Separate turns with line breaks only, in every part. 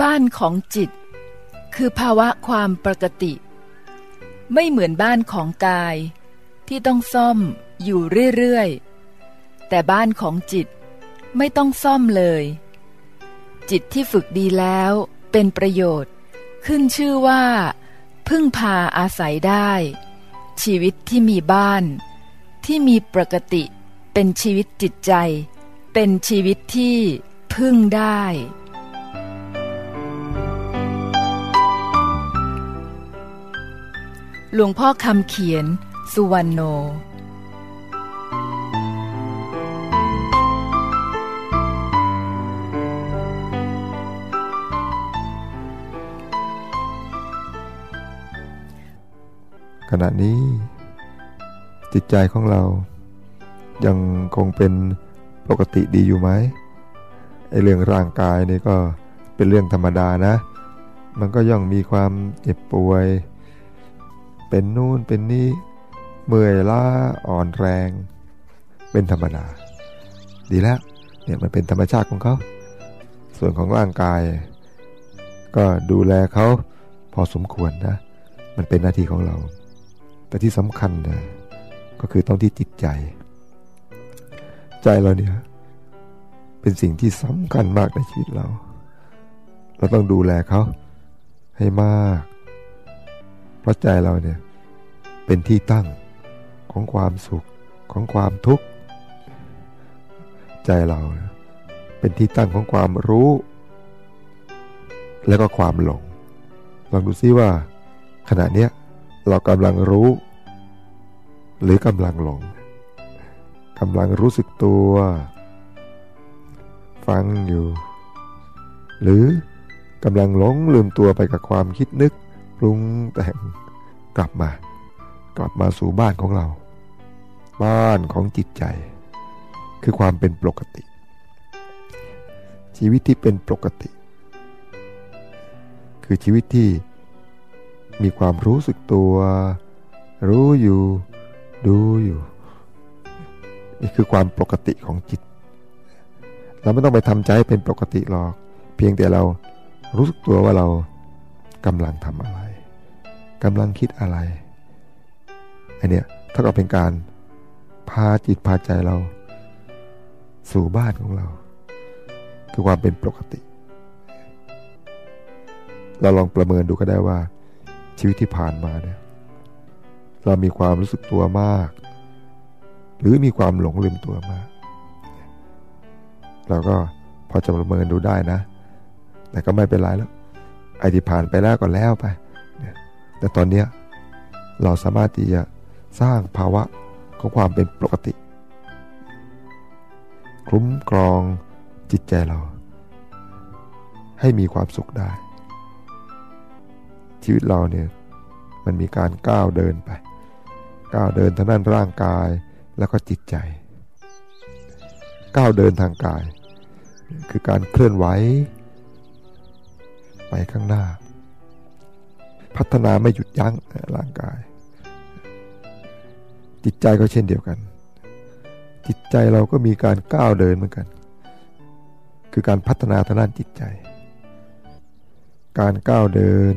บ้านของจิต คือภาวะความปกติ ไม่เหมือนบ้านของกาย ที่ต้องซ่อมอยู่เรื่อยๆ แต่บ้านของจิตไม่ต้องซ่อมเลย จิตที่ฝึกดีแล้วเป็นประโยชน์ ขึ้นชื่อว่า พึ่งพาอาศัยได้ ชีวิตที่มีบ้าน ที่มีปกติเป็นชีวิตจิตใจ เป็นชีวิตที่พึ่งได้ หลวงพ่อคำเขียน สุวรรณโน
ขณะนี้ จิตใจของเรา ยังคงเป็นปกติดีอยู่ไหมไอเรื่องร่างกายนี่ก็เป็นเรื่องธรรมดานะ มันก็ย่องมีความเจ็บป่วย เป็นนู่นเป็นนี่เมื่อยล้าอ่อนแรง เป็นธรรมดา ดีแล้วเนี่ยมันเป็นธรรมชาติของเขา ส่วนของร่างกาย ก็ดูแลเขาพอสมควรนะ มันเป็นหน้าที่ของเรา แต่ที่สำคัญนะก็คือต้องที่จิตใจ ใจเราเนี่ยเป็นสิ่งที่สำคัญมากในชีวิตเรา เราต้องดูแลเขาให้มาก ราะใจเราเนี่ยเป็นที่ตั้งของความสุขของความทุกข์ ใจเราเป็นที่ตั้งของความรู้ และก็ความหลงลองดูซิว่า ขณะเนี้ยเรากำลังรู้ หรือกำลังหลงกำลังรู้สึกตัว ฟังอยู่ หรือกำลังหลงลืมตัวไปกับความคิดนึก ปรุงแต่งกลับมา กลับมาสู่บ้านของเรา บ้านของจิตใจ คือความเป็นปกติ ชีวิตที่เป็นปกติ คือชีวิตที่มีความรู้สึกตัว รู้อยู่ ดูอยู่ นี่คือความปกติของจิต เราไม่ต้องไปทำใจเป็นปกติหรอก เพียงแต่เรารู้สึกตัวว่าเรากำลังทำอะไร กำลังคิดอะไรอันเนี้ยถ้าก็เป็นการพาจิตพาใจเรา สู่บ้านของเรา คือความเป็นปกติ เราลองประเมินดูก็ได้ว่า ชีวิตที่ผ่านมาเนี่ยเรามีความรู้สึกตัวมาก หรือมีความหลงลืมตัวมาก เราก็พอจะประเมินดูได้นะ แต่ก็ไม่เป็นไรแล้วไอ้ที่ผ่านไปแล้วก็แล้วไป แต่ตอนนี้เราสามารถที่จะสร้างภาวะของความเป็นปกติ คุ้มครองจิตใจเรา ให้มีความสุขได้ ชีวิตเราเนี่ยมันมีการก้าวเดินไป ก้าวเดินทางด้านร่างกายแล้วก็จิตใจ ก้าวเดินทางกาย คือการเคลื่อนไหว ไปข้างหน้า พัฒนาไม่หยุดยั้งร่างกาย จิตใจก็เช่นเดียวกัน จิตใจเราก็มีการก้าวเดินเหมือนกัน คือการพัฒนาทางด้านจิตใจ การก้าวเดิน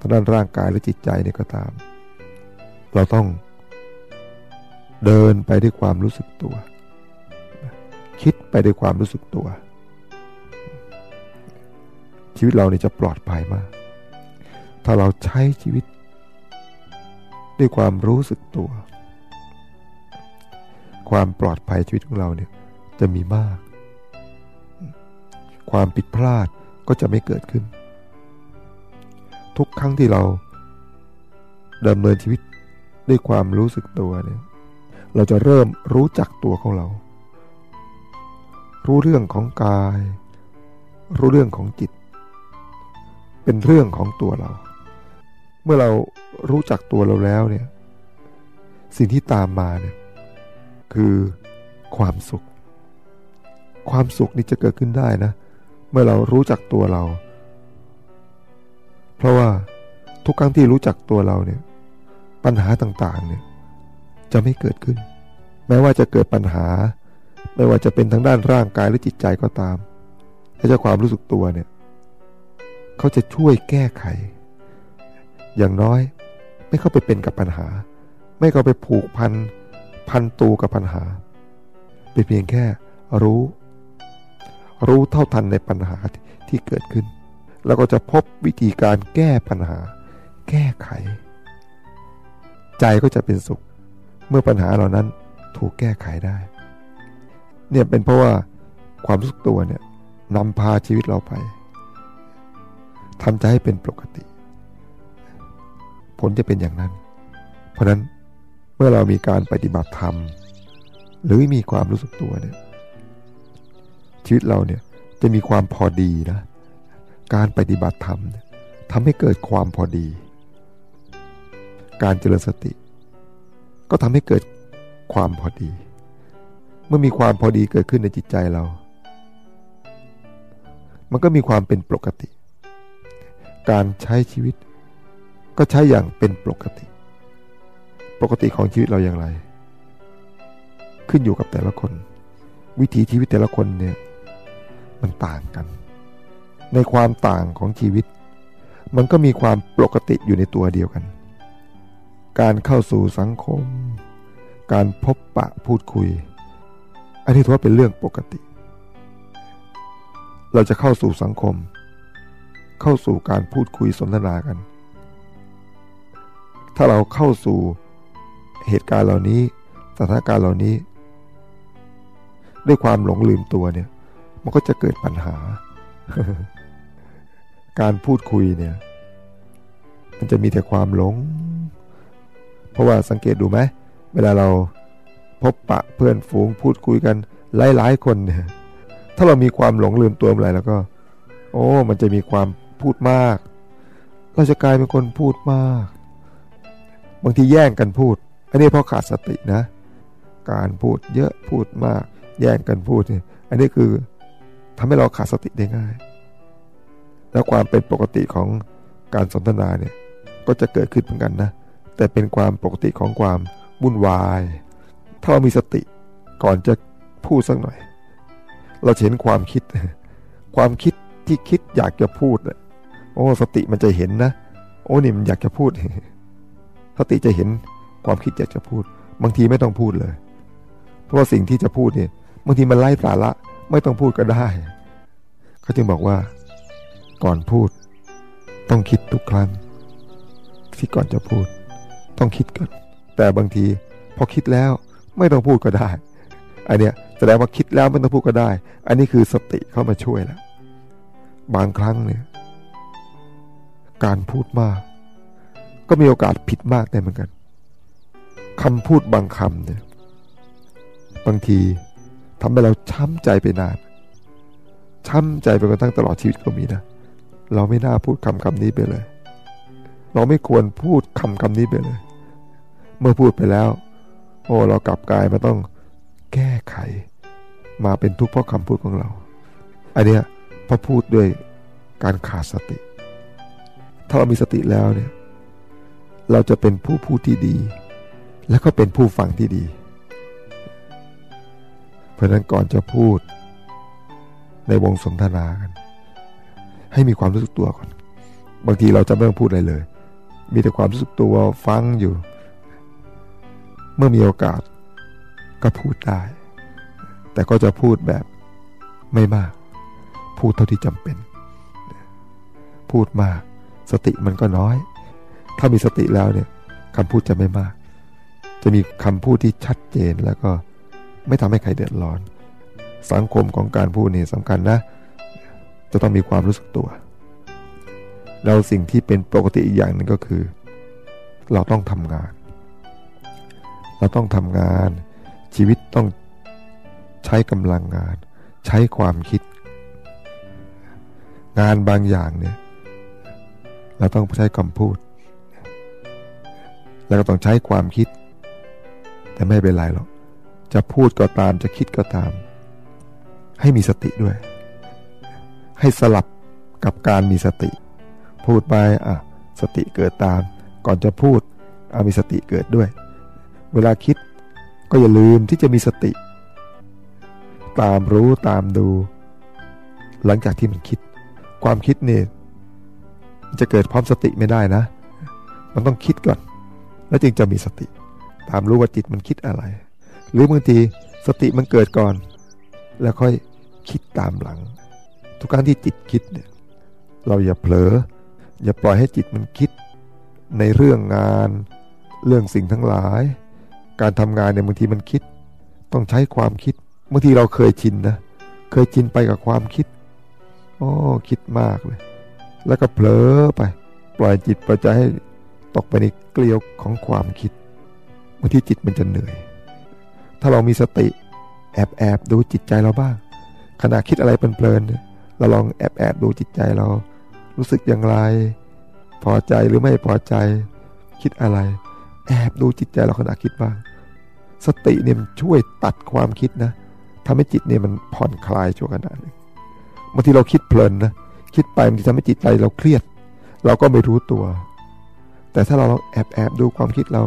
ทางด้านร่างกายและจิตใจนี่ก็ตาม เราต้องเดินไปด้วยความรู้สึกตัว คิดไปด้วยความรู้สึกตัว ชีวิตเราเนี่ยจะปลอดภัยมาก ถ้าเราใช้ชีวิต ด้วยความรู้สึกตัว ความปลอดภัยชีวิตของเราเนี่ยจะมีมาก ความผิดพลาดก็จะไม่เกิดขึ้น ทุกครั้งที่เราดำเนินชีวิตด้วยความรู้สึกตัวเนี่ยเราจะเริ่มรู้จักตัวของเรา รู้เรื่องของกาย รู้เรื่องของจิต เป็นเรื่องของตัวเรา เมื่อเรารู้จักตัวเราแล้วเนี่ย สิ่งที่ตามมาเนี่ยคือความสุข ความสุขนี่จะเกิดขึ้นได้นะ เมื่อเรารู้จักตัวเรา เพราะว่าทุกครั้งที่รู้จักตัวเราเนี่ย ปัญหาต่างๆเนี่ยจะไม่เกิดขึ้น แม้ว่าจะเกิดปัญหา ไม่ว่าจะเป็นทางด้านร่างกายหรือจิตใจก็ตามและจะความรู้สึกตัวเนี่ย เขาจะช่วยแก้ไข อย่างน้อย ไม่เข้าไปเป็นกับปัญหา ไม่เข้าไปผูกพันพันตูกับปัญหา เป็นเพียงแค่รู้ รู้เท่าทันในปัญหาที่เกิดขึ้น แล้วก็จะพบวิธีการแก้ปัญหา แก้ไข ใจก็จะเป็นสุข เมื่อปัญหาเหล่านั้นถูกแก้ไขได้ เนี่ยเป็นเพราะว่าความรู้สึกตัวเนี่ยนำพาชีวิตเราไปทำใจให้เป็นปกติ ผลจะเป็นอย่างนั้น เพราะนั้นเมื่อเรามีการปฏิบัติธรรม หรือมีความรู้สึกตัวเนี่ยชีวิตเราเนี่ยจะมีความพอดีนะ การปฏิบัติธรรมทำให้เกิดความพอดี การเจริญสติ ก็ทำให้เกิดความพอดี เมื่อมีความพอดีเกิดขึ้นในจิตใจเรา มันก็มีความเป็นปกติ การใช้ชีวิต ก็ใช้อย่างเป็นปกติ ปกติของชีวิตเราอย่างไร ขึ้นอยู่กับแต่ละคน วิถีชีวิตแต่ละคนเนี่ยมันต่างกัน ในความต่างของชีวิต มันก็มีความปกติอยู่ในตัวเดียวกัน การเข้าสู่สังคม การพบปะพูดคุย อันนี้ถือว่าเป็นเรื่องปกติ เราจะเข้าสู่สังคม เข้าสู่การพูดคุยสนทนากัน ถ้าเราเข้าสู่เหตุการณ์เหล่านี้สถานการณ์เหล่านี้ ด้วยความหลงลืมตัวเนี่ย มันก็จะเกิดปัญหา การพูดคุยเนี่ย มันจะมีแต่ความหลง เพราะว่าสังเกตดูไหมเวลาเราพบปะเพื่อนฝูงพูดคุยกันหลายๆคนเนี่ย ถ้าเรามีความหลงลืมตัวอะไรแล้วก็ โอ้ มันจะมีความพูดมาก เราจะกลายเป็นคนพูดมาก บางทีแย่งกันพูด อันนี้เพราะขาดสตินะ การพูดเยอะพูดมาก แย่งกันพูดเนี่ยอันนี้คือทำให้เราขาดสติได้ง่าย แล้วความเป็นปกติของการสนทนาเนี่ยก็จะเกิดขึ้นเหมือนกันนะ แต่เป็นความปกติของความวุ่นวาย ถ้าเรามีสติก่อนจะพูดสักหน่อย เราเห็นความคิด ความคิดที่คิดอยากจะพูดโอ้สติมันจะเห็นนะ โอ้นี่มันอยากจะพูด สติจะเห็นความคิดอยากจะพูด บางทีไม่ต้องพูดเลย เพราะว่าสิ่งที่จะพูดเนี่ยบางทีมันไล่สาระไม่ต้องพูดก็ได้เขาจึงบอกว่า ก่อนพูด ต้องคิดทุกครั้ง ที่ก่อนจะพูด ต้องคิดก่อน แต่บางทีพอคิดแล้วไม่ต้องพูดก็ได้ อันเนี้ยแสดงว่าคิดแล้วไม่ต้องพูดก็ได้ อันนี้คือสติเข้ามาช่วยแล้วบางครั้งเนี่ย การพูดมาก ก็มีโอกาสผิดมากได้เหมือนกันคำพูดบางคำเนี่ยบางทีทำให้เราช้ำใจไปนาน ช้ำใจไปกระทั่งตลอดชีวิตก็มีนะ เราไม่น่าพูดคำคำนี้ไปเลย เราไม่ควรพูดคำคำนี้ไปเลย เมื่อพูดไปแล้ว โอ้เรากลับกลายมาต้องแก้ไข มาเป็นทุกข์เพราะคำพูดของเรา อันเนี้ยพอพูดด้วยการขาดสติ ถ้าเรามีสติแล้วเนี่ย เราจะเป็นผู้พูดที่ดี และก็เป็นผู้ฟังที่ดี เพราะนั้นก่อนจะพูด ในวงสนทนากัน ให้มีความรู้สึกตัวก่อน บางทีเราจะไม่ต้องพูดอะไรเลย มีแต่ความรู้สึกตัวฟังอยู่ เมื่อมีโอกาสก็พูดได้ แต่ก็จะพูดแบบไม่มาก พูดเท่าที่จำเป็น พูดมาก สติมันก็น้อย ถ้ามีสติแล้วเนี่ยคำพูดจะไม่มาก จะมีคำพูดที่ชัดเจนแล้วก็ไม่ทำให้ใครเดือดร้อน สังคมของการพูดนี่สำคัญนะ จะต้องมีความรู้สึกตัว เราสิ่งที่เป็นปกติอีกอย่างหนึ่งก็คือ เราต้องทำงาน เราต้องทำงาน ชีวิตต้องใช้กำลังงาน ใช้ความคิด งานบางอย่างเนี่ยเราต้องใช้คำพูด แล้วก็ต้องใช้ความคิด แต่ไม่เป็นไรหรอก จะพูดก็ตามจะคิดก็ตาม ให้มีสติด้วย ให้สลับกับการมีสติ พูดไปอะสติเกิดตาม ก่อนจะพูดอามีสติเกิดด้วย เวลาคิดก็อย่าลืมที่จะมีสติ ตามรู้ตามดู หลังจากที่มันคิด ความคิดเนี่ยจะเกิดพร้อมสติไม่ได้นะ มันต้องคิดก่อน แล้วจึงจะมีสติ ตามรู้ว่าจิตมันคิดอะไร หรือบางทีสติมันเกิดก่อน แล้วค่อยคิดตามหลัง ทุกครั้งที่จิตคิดเนี่ยเราอย่าเผลอ อย่าปล่อยให้จิตมันคิด ในเรื่องงาน เรื่องสิ่งทั้งหลาย การทำงานเนี่ยบางทีมันคิด ต้องใช้ความคิดบางทีเราเคยชินนะเคยชินไปกับความคิดโอ้คิดมากเลย แล้วก็เผลอไป ปล่อยจิตปล่อยใจให้ ตกไปในเกลียวของความคิดบางทีจิตมันจะเหนื่อย ถ้าเรามีสติแอบแอบดูจิตใจเราบ้าง ขณะคิดอะไรเพลินๆเราลองแอบแอบดูจิตใจเรา รู้สึกอย่างไร พอใจหรือไม่พอใจ คิดอะไร แอบดูจิตใจเราขณะคิดบ้าง สติเนี่ยมันช่วยตัดความคิดนะทำให้จิตเนี่ยมันผ่อนคลายชั่วขณะหนึ่งบางทีเราคิดเพลินนะคิดไปมันจะทำให้จิตใจเราเครียด เราก็ไม่รู้ตัว แต่ถ้าเราแอบแอบดูความคิดเรา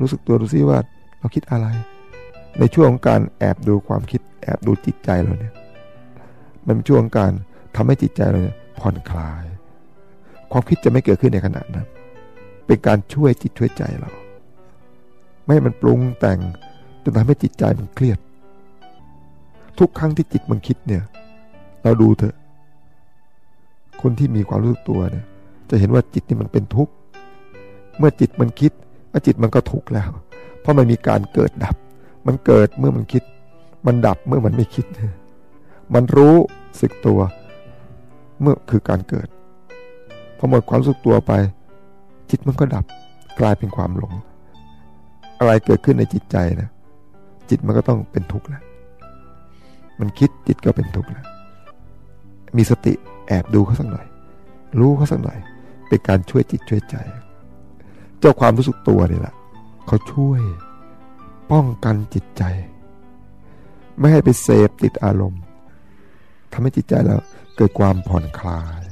รู้สึกตัวดูซิว่าเราคิดอะไร ในช่วงของการแอบดูความคิด แอบดูจิตใจเราเนี่ย มันเป็นช่วงการทำให้จิตใจเราเนี่ยผ่อนคลาย ความคิดจะไม่เกิดขึ้นในขณะนั้น เป็นการช่วยจิตช่วยใจเรา ไม่ให้มันปรุงแต่งจนทำให้จิตใจมันเครียด ทุกครั้งที่จิตมันคิดเนี่ย เราดูเถอะ คนที่มีความรู้สึกตัวเนี่ย จะเห็นว่าจิตนี่มันเป็นทุกข์ เมื่อจิตมันคิดอจิตมันก็ทุกข์แล้ว เพราะมันมีการเกิดดับ มันเกิดเมื่อมันคิด มันดับเมื่อมันไม่คิด มันรู้สึกตัว เมื่อคือการเกิดพอหมดความรู้สึกตัวไป จิตมันก็ดับ กลายเป็นความหลง อะไรเกิดขึ้นในจิตใจนะจิตมันก็ต้องเป็นทุกข์แล้วมันคิดจิตก็เป็นทุกข์แล้วมีสติแอบดูเขาสักหน่อย รู้เขาสักหน่อย เป็นการช่วยจิตช่วยใจ เจ้าความรู้สึกตัวนี่แหละ เขาช่วย ป้องกันจิตใจ ไม่ให้ไปเสพติดอารมณ์ทำให้จิตใจเราเกิดความผ่อนคลาย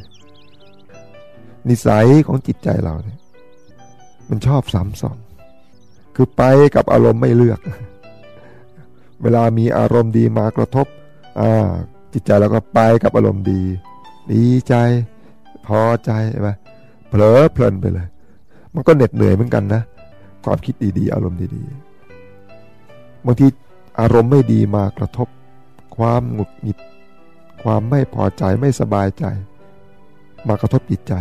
นิสัยของจิตใจเราเนี่ย มันชอบสามสองคือไปกับอารมณ์ไม่เลือก เวลามีอารมณ์ดีมากระทบอ่าจิตใจเราก็ไปกับอารมณ์ดี ดีใจ พอใจใช่ไหมเผลอเพลินไปเลย มันก็เหน็ดเหนื่อยเหมือนกันนะ ความคิดดีๆ อารมณ์ดีๆบางทีอารมณ์ไม่ดีมากระทบ ความหงุดหงิด ความไม่พอใจไม่สบายใจ มากระทบจิตใจ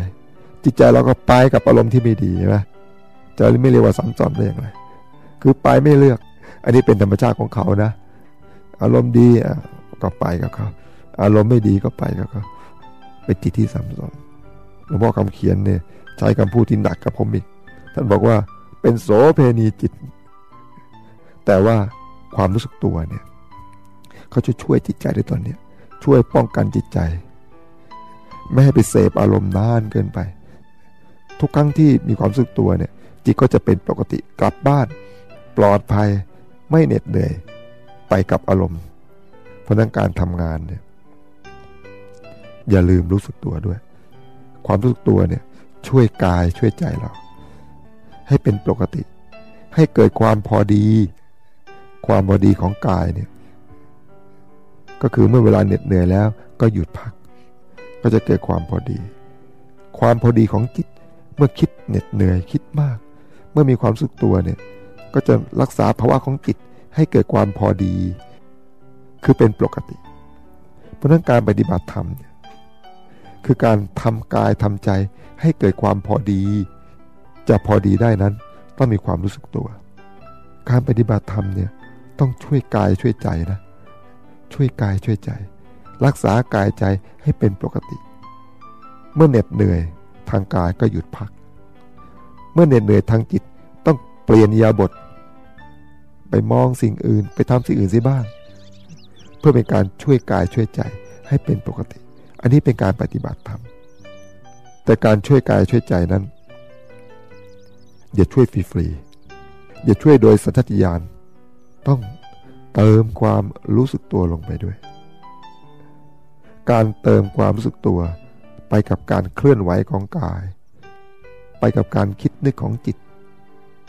จิตใจเราก็ไปกับอารมณ์ที่ไม่ดีใช่ไหมจะไม่เรียกว่าสัมจอนได้อย่างไรคือไปไม่เลือก อันนี้เป็นธรรมชาติของเขานะ อารมณ์ดีก็ไปกับเขาอารมณ์ไม่ดีก็ไปกับเขาเป็นจิตที่สับสนหลวงพ่อคำเขียนเนี่ย ใช้คำพูดที่หนักกับผมอีก ท่านบอกว่าเป็นโสเพณีจิต แต่ว่าความรู้สึกตัวเนี่ยเขาจะช่วยจิตใจในตอนนี้ช่วยป้องกันจิตใจ ไม่ให้ไปเสพอารมณ์นานเกินไป ทุกครั้งที่มีความรู้สึกตัวเนี่ย จิตก็จะเป็นปกติกลับบ้าน ปลอดภัยไม่เหน็ดเหนื่อยไปกับอารมณ์ เพราะนั้นการทำงานเนี่ยอย่าลืมรู้สึกตัวด้วย ความรู้สึกตัวเนี่ย ช่วยกายช่วยใจเรา ให้เป็นปกติ ให้เกิดความพอดี ความพอดีของกายเนี่ยก็คือเมื่อเวลาเหน็ดเหนื่อยแล้วก็หยุดพัก ก็จะเกิดความพอดี ความพอดีของจิต เมื่อคิดเหน็ดเหนื่อยคิดมาก เมื่อมีความสึกตัวเนี่ยก็จะรักษาภาวะของจิตให้เกิดความพอดี คือเป็นปกติ เพราะนั้นการปฏิบัติธรรมเนี่ย คือการทำกายทำใจให้เกิดความพอดี จะพอดีได้นั้น ต้องมีความรู้สึกตัว การปฏิบัติธรรมเนี่ยต้องช่วยกายช่วยใจนะช่วยกายช่วยใจ รักษากายใจให้เป็นปกติ เมื่อเหน็ดเหนื่อยทางกายก็หยุดพัก เมื่อเหน็ดเหนื่อยทางจิตต้องเปลี่ยนยาบท ไปมองสิ่งอื่นไปทำสิ่งอื่นซิบ้าง เพื่อเป็นการช่วยกายช่วยใจให้เป็นปกติ อันนี้เป็นการปฏิบัติธรรม แต่การช่วยกายช่วยใจนั้น อย่าช่วยฟรีๆอย่าช่วยโดยสัญชาตญาณต้องเติมความรู้สึกตัวลงไปด้วย การเติมความรู้สึกตัว ไปกับการเคลื่อนไหวของกาย ไปกับการคิดนึกของจิต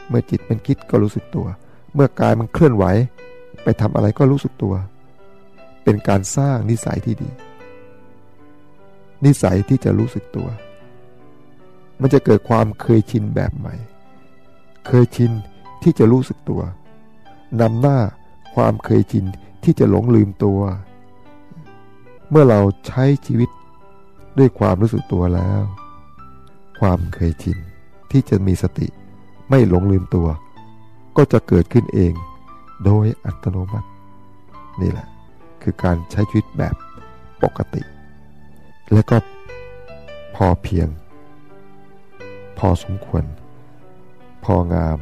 เมื่อจิตมันคิดก็รู้สึกตัว เมื่อกายมันเคลื่อนไหว ไปทำอะไรก็รู้สึกตัว เป็นการสร้างนิสัยที่ดี นิสัยที่จะรู้สึกตัว มันจะเกิดความเคยชินแบบใหม่ เคยชินที่จะรู้สึกตัวนำหน้าความเคยชินที่จะหลงลืมตัว เมื่อเราใช้ชีวิตด้วยความรู้สึกตัวแล้ว ความเคยชินที่จะมีสติไม่หลงลืมตัว ก็จะเกิดขึ้นเอง โดยอัตโนมัติ นี่แหละ คือการใช้ชีวิตแบบปกติ และก็พอเพียง พอสมควร พองาม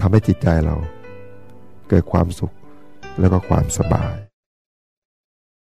ทำให้จิตใจเรา เกิดความสุขแล้วก็ความสบาย